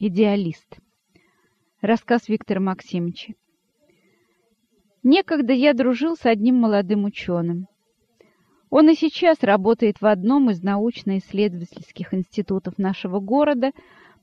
Идеалист. Рассказ Виктора Максимовича. Некогда я дружил с одним молодым ученым. Он и сейчас работает в одном из научно-исследовательских институтов нашего города,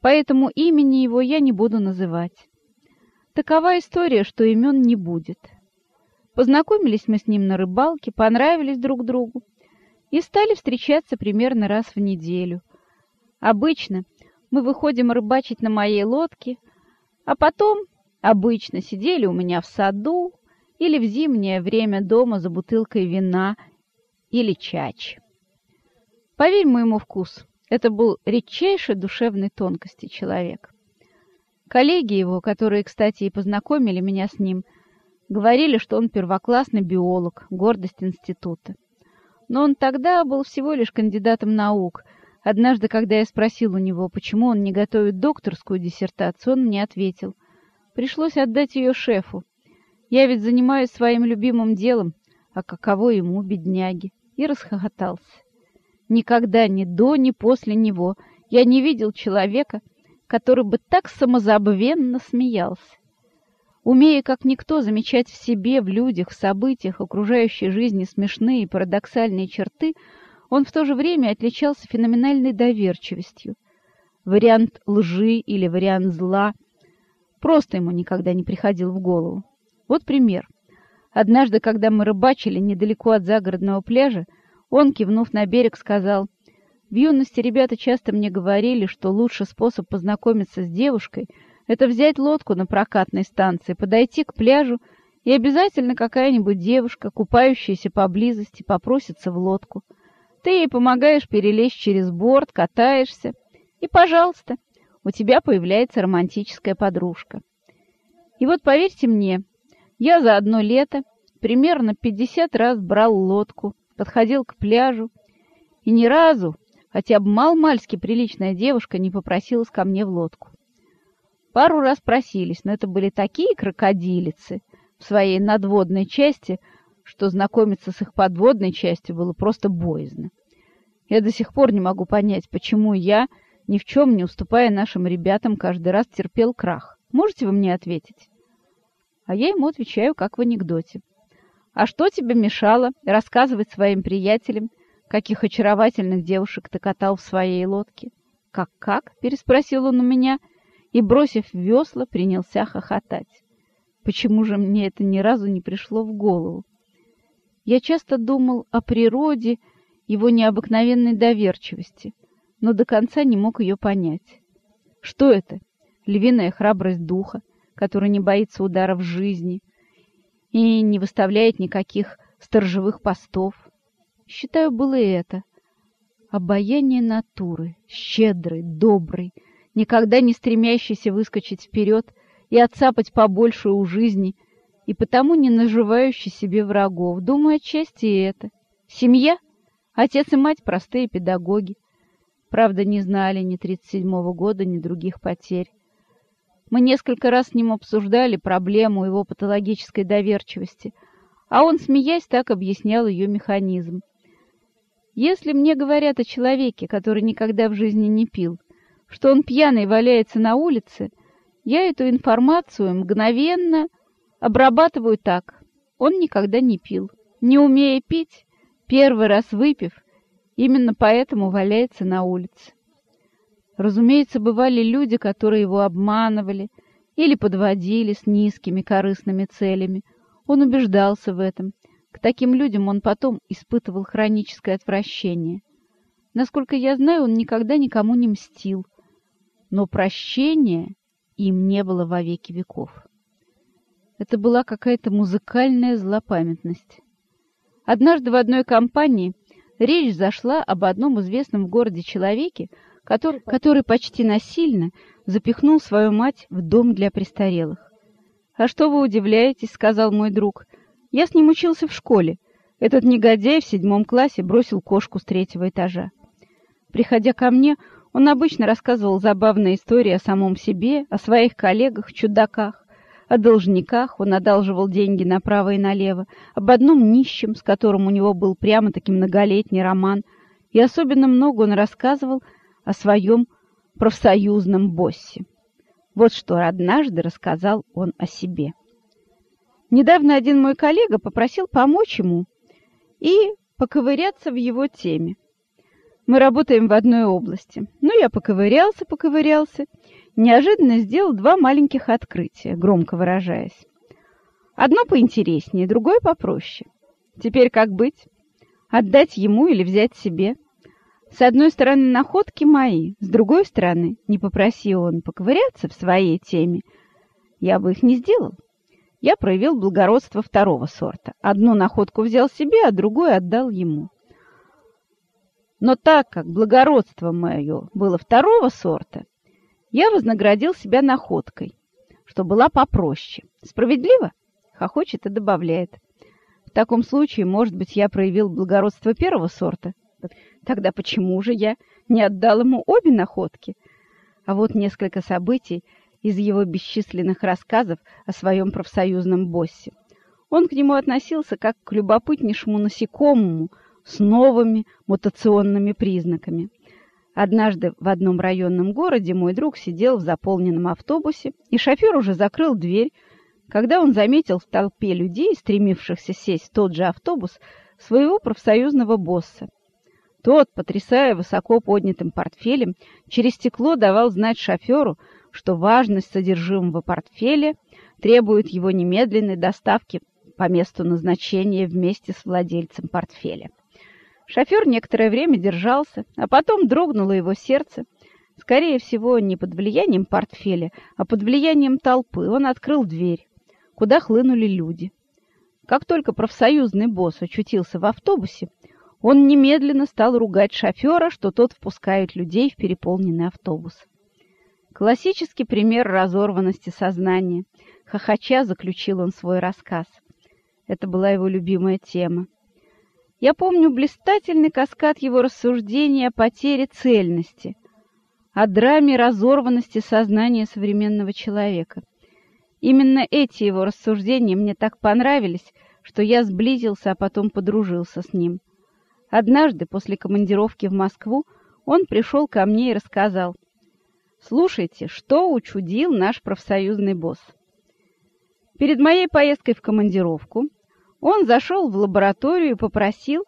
поэтому имени его я не буду называть. Такова история, что имен не будет. Познакомились мы с ним на рыбалке, понравились друг другу и стали встречаться примерно раз в неделю. Обычно мы выходим рыбачить на моей лодке, а потом обычно сидели у меня в саду или в зимнее время дома за бутылкой вина или чач. Поверь моему вкусу, это был редчайшей душевной тонкости человек. Коллеги его, которые, кстати, и познакомили меня с ним, говорили, что он первоклассный биолог, гордость института. Но он тогда был всего лишь кандидатом наук — Однажды, когда я спросил у него, почему он не готовит докторскую диссертацию, он мне ответил. Пришлось отдать ее шефу. Я ведь занимаюсь своим любимым делом, а каково ему, бедняги. И расхохотался. Никогда ни до, ни после него я не видел человека, который бы так самозабвенно смеялся. Умея, как никто, замечать в себе, в людях, в событиях окружающей жизни смешные и парадоксальные черты — он в то же время отличался феноменальной доверчивостью. Вариант лжи или вариант зла просто ему никогда не приходил в голову. Вот пример. Однажды, когда мы рыбачили недалеко от загородного пляжа, он, кивнув на берег, сказал, «В юности ребята часто мне говорили, что лучший способ познакомиться с девушкой — это взять лодку на прокатной станции, подойти к пляжу, и обязательно какая-нибудь девушка, купающаяся поблизости, попросится в лодку. Ты ей помогаешь перелезть через борт, катаешься, и, пожалуйста, у тебя появляется романтическая подружка. И вот поверьте мне, я за одно лето примерно 50 раз брал лодку, подходил к пляжу, и ни разу, хотя бы мал-мальски приличная девушка не попросилась ко мне в лодку. Пару раз просились, но это были такие крокодилицы в своей надводной части, что знакомиться с их подводной частью было просто боязно. Я до сих пор не могу понять, почему я, ни в чем не уступая нашим ребятам, каждый раз терпел крах. Можете вы мне ответить? А я ему отвечаю, как в анекдоте. А что тебе мешало рассказывать своим приятелям, каких очаровательных девушек ты катал в своей лодке? «Как-как?» — переспросил он у меня и, бросив весла, принялся хохотать. Почему же мне это ни разу не пришло в голову? Я часто думал о природе, его необыкновенной доверчивости, но до конца не мог ее понять. Что это? Львиная храбрость духа, который не боится ударов жизни и не выставляет никаких сторожевых постов. Считаю, было и это. Обаяние натуры, щедрый, добрый, никогда не стремящийся выскочить вперед и отцапать побольше у жизни — и потому не наживающий себе врагов. Думаю, отчасти и это. Семья? Отец и мать — простые педагоги. Правда, не знали ни 37-го года, ни других потерь. Мы несколько раз с ним обсуждали проблему его патологической доверчивости, а он, смеясь, так объяснял ее механизм. Если мне говорят о человеке, который никогда в жизни не пил, что он пьяный валяется на улице, я эту информацию мгновенно Обрабатываю так. Он никогда не пил. Не умея пить, первый раз выпив, именно поэтому валяется на улице. Разумеется, бывали люди, которые его обманывали или подводили с низкими корыстными целями. Он убеждался в этом. К таким людям он потом испытывал хроническое отвращение. Насколько я знаю, он никогда никому не мстил. Но прощения им не было во веки веков. Это была какая-то музыкальная злопамятность. Однажды в одной компании речь зашла об одном известном в городе человеке, который, который почти насильно запихнул свою мать в дом для престарелых. «А что вы удивляетесь?» — сказал мой друг. «Я с ним учился в школе. Этот негодяй в седьмом классе бросил кошку с третьего этажа. Приходя ко мне, он обычно рассказывал забавные истории о самом себе, о своих коллегах, чудаках. О должниках он одалживал деньги направо и налево, об одном нищем, с которым у него был прямо-таки многолетний роман, и особенно много он рассказывал о своем профсоюзном боссе. Вот что однажды рассказал он о себе. Недавно один мой коллега попросил помочь ему и поковыряться в его теме. Мы работаем в одной области. Ну, я поковырялся, поковырялся, неожиданно сделал два маленьких открытия, громко выражаясь. Одно поинтереснее, другое попроще. Теперь как быть? Отдать ему или взять себе? С одной стороны, находки мои, с другой стороны, не попроси он поковыряться в своей теме, я бы их не сделал. Я проявил благородство второго сорта. Одну находку взял себе, а другую отдал ему. Но так как благородство мое было второго сорта, я вознаградил себя находкой, что была попроще. Справедливо? Хохочет и добавляет. В таком случае, может быть, я проявил благородство первого сорта. Тогда почему же я не отдал ему обе находки? А вот несколько событий из его бесчисленных рассказов о своем профсоюзном боссе. Он к нему относился как к любопытнейшему насекомому с новыми мутационными признаками. Однажды в одном районном городе мой друг сидел в заполненном автобусе, и шофер уже закрыл дверь, когда он заметил в толпе людей, стремившихся сесть в тот же автобус, своего профсоюзного босса. Тот, потрясая высоко поднятым портфелем, через стекло давал знать шоферу, что важность содержимого портфеля требует его немедленной доставки по месту назначения вместе с владельцем портфеля. Шофер некоторое время держался, а потом дрогнуло его сердце. Скорее всего, не под влиянием портфеля, а под влиянием толпы. Он открыл дверь куда хлынули люди. Как только профсоюзный босс очутился в автобусе, он немедленно стал ругать шофера, что тот впускает людей в переполненный автобус. Классический пример разорванности сознания. Хохоча заключил он свой рассказ. Это была его любимая тема. Я помню блистательный каскад его рассуждений о потере цельности, о драме разорванности сознания современного человека. Именно эти его рассуждения мне так понравились, что я сблизился, а потом подружился с ним. Однажды, после командировки в Москву, он пришел ко мне и рассказал. «Слушайте, что учудил наш профсоюзный босс?» Перед моей поездкой в командировку он зашел в лабораторию и попросил,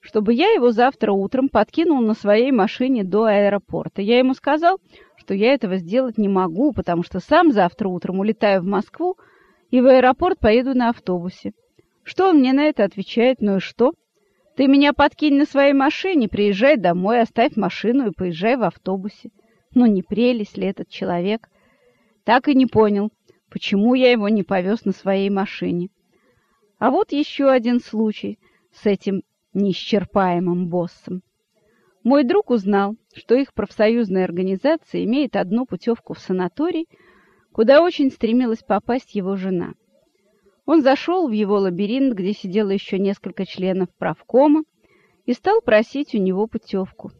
чтобы я его завтра утром подкинул на своей машине до аэропорта. Я ему сказал, что я этого сделать не могу, потому что сам завтра утром улетаю в Москву и в аэропорт поеду на автобусе. Что он мне на это отвечает? Ну и что? Ты меня подкинь на своей машине, приезжай домой, оставь машину и поезжай в автобусе. Ну не прелесть ли этот человек? Так и не понял, почему я его не повез на своей машине. А вот еще один случай с этим неисчерпаемым боссом. Мой друг узнал, что их профсоюзная организация имеет одну путевку в санаторий, куда очень стремилась попасть его жена. Он зашел в его лабиринт, где сидело еще несколько членов правкома, и стал просить у него путевку.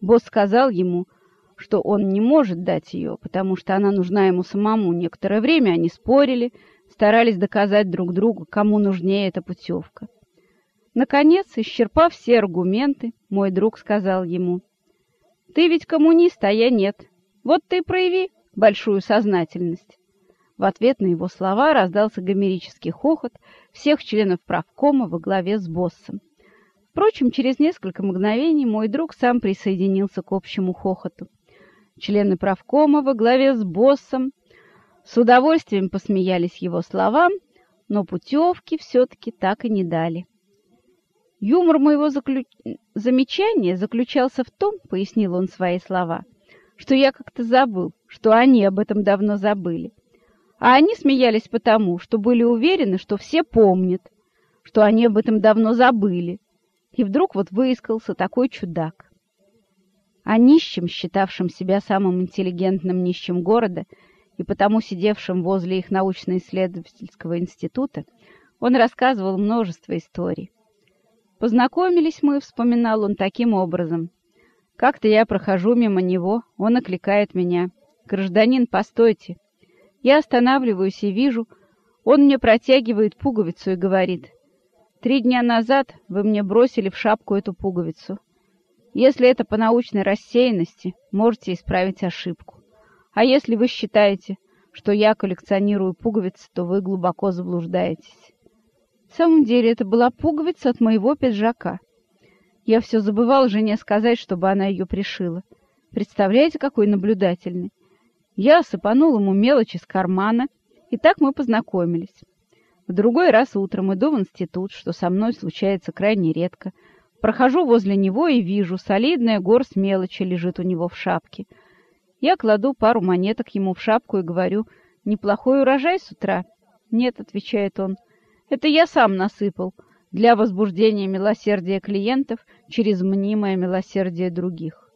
Босс сказал ему, что он не может дать ее, потому что она нужна ему самому. Некоторое время они спорили, старались доказать друг другу, кому нужнее эта путевка. Наконец, исчерпав все аргументы, мой друг сказал ему, «Ты ведь коммунист, а я нет. Вот ты прояви большую сознательность». В ответ на его слова раздался гомерический хохот всех членов правкома во главе с боссом. Впрочем, через несколько мгновений мой друг сам присоединился к общему хохоту. Члены правкома во главе с боссом с удовольствием посмеялись его словам, но путевки все-таки так и не дали. Юмор моего заклю... замечания заключался в том, пояснил он свои слова, что я как-то забыл, что они об этом давно забыли. А они смеялись потому, что были уверены, что все помнят, что они об этом давно забыли. И вдруг вот выискался такой чудак. А нищим, считавшим себя самым интеллигентным нищим города и потому сидевшим возле их научно-исследовательского института, он рассказывал множество историй. Познакомились мы, вспоминал он таким образом. Как-то я прохожу мимо него, он окликает меня. «Гражданин, постойте!» Я останавливаюсь и вижу, он мне протягивает пуговицу и говорит. «Три дня назад вы мне бросили в шапку эту пуговицу. Если это по научной рассеянности, можете исправить ошибку. А если вы считаете, что я коллекционирую пуговицы, то вы глубоко заблуждаетесь. В самом деле это была пуговица от моего пиджака. Я все забывал жене сказать, чтобы она ее пришила. Представляете, какой наблюдательный. Я сыпанул ему мелочь из кармана, и так мы познакомились. В другой раз утром иду в институт, что со мной случается крайне редко. Прохожу возле него и вижу, солидная горсть мелочи лежит у него в шапке. Я кладу пару монеток ему в шапку и говорю, «Неплохой урожай с утра?» «Нет», — отвечает он, — «это я сам насыпал для возбуждения милосердия клиентов через мнимое милосердие других».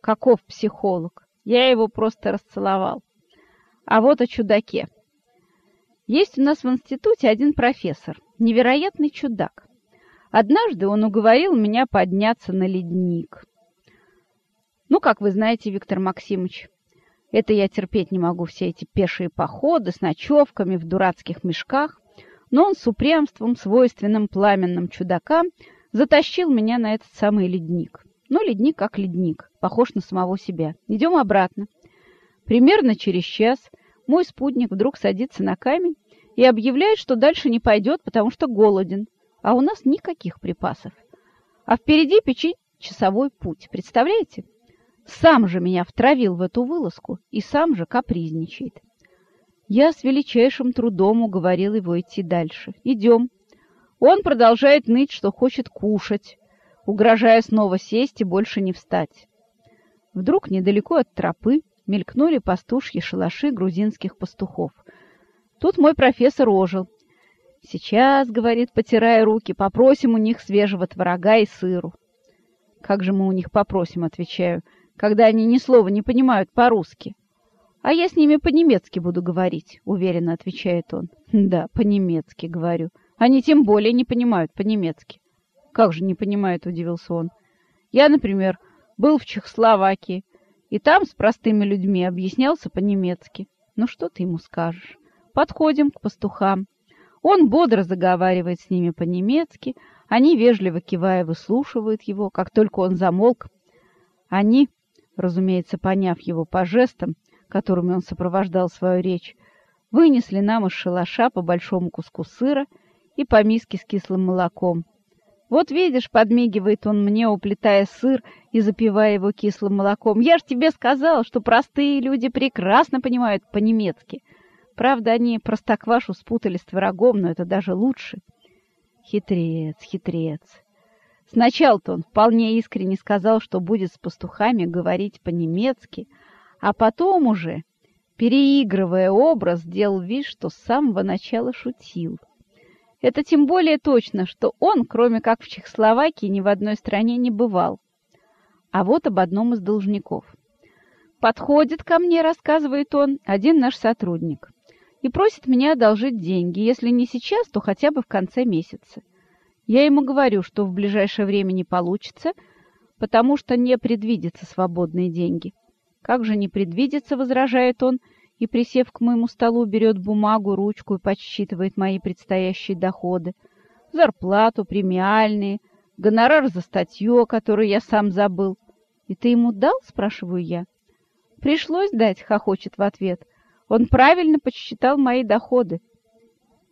Каков психолог? Я его просто расцеловал. А вот о чудаке. Есть у нас в институте один профессор, невероятный чудак. Однажды он уговорил меня подняться на ледник. Ну, как вы знаете, Виктор Максимович, это я терпеть не могу, все эти пешие походы с ночевками в дурацких мешках, но он с упрямством, свойственным пламенным чудакам, затащил меня на этот самый ледник. Ну, ледник как ледник, похож на самого себя. Идем обратно. Примерно через час мой спутник вдруг садится на камень и объявляет, что дальше не пойдет, потому что голоден, а у нас никаких припасов. А впереди печи часовой путь, представляете? Сам же меня втравил в эту вылазку и сам же капризничает. Я с величайшим трудом уговорил его идти дальше. Идем. Он продолжает ныть, что хочет кушать, угрожая снова сесть и больше не встать. Вдруг недалеко от тропы мелькнули пастушьи шалаши грузинских пастухов. Тут мой профессор ожил. «Сейчас, — говорит, потирая руки, — попросим у них свежего творога и сыру». «Как же мы у них попросим?» — отвечаю, — «когда они ни слова не понимают по-русски». «А я с ними по-немецки буду говорить», — уверенно отвечает он. «Да, по-немецки, — говорю. Они тем более не понимают по-немецки». «Как же не понимают?» — удивился он. «Я, например, был в Чехословакии, и там с простыми людьми объяснялся по-немецки. Ну что ты ему скажешь? Подходим к пастухам. Он бодро заговаривает с ними по-немецки, они, вежливо кивая, выслушивают его, как только он замолк. Они, разумеется, поняв его по жестам, которыми он сопровождал свою речь, вынесли нам из шалаша по большому куску сыра и по миске с кислым молоком. Вот видишь, подмигивает он мне, уплетая сыр и запивая его кислым молоком. Я ж тебе сказал, что простые люди прекрасно понимают по-немецки. Правда, они простоквашу спутали с творогом, но это даже лучше. Хитрец, хитрец. Сначала-то он вполне искренне сказал, что будет с пастухами говорить по-немецки, а потом уже, переигрывая образ, сделал вид, что с самого начала шутил. Это тем более точно, что он, кроме как в Чехословакии, ни в одной стране не бывал. А вот об одном из должников. «Подходит ко мне, — рассказывает он, — один наш сотрудник, и просит меня одолжить деньги, если не сейчас, то хотя бы в конце месяца. Я ему говорю, что в ближайшее время не получится, потому что не предвидятся свободные деньги. Как же не предвидится, — возражает он, — и, присев к моему столу, берет бумагу, ручку и подсчитывает мои предстоящие доходы. Зарплату, премиальные, гонорар за статью, которую я сам забыл. «И ты ему дал?» — спрашиваю я. «Пришлось дать», — хохочет в ответ. «Он правильно подсчитал мои доходы.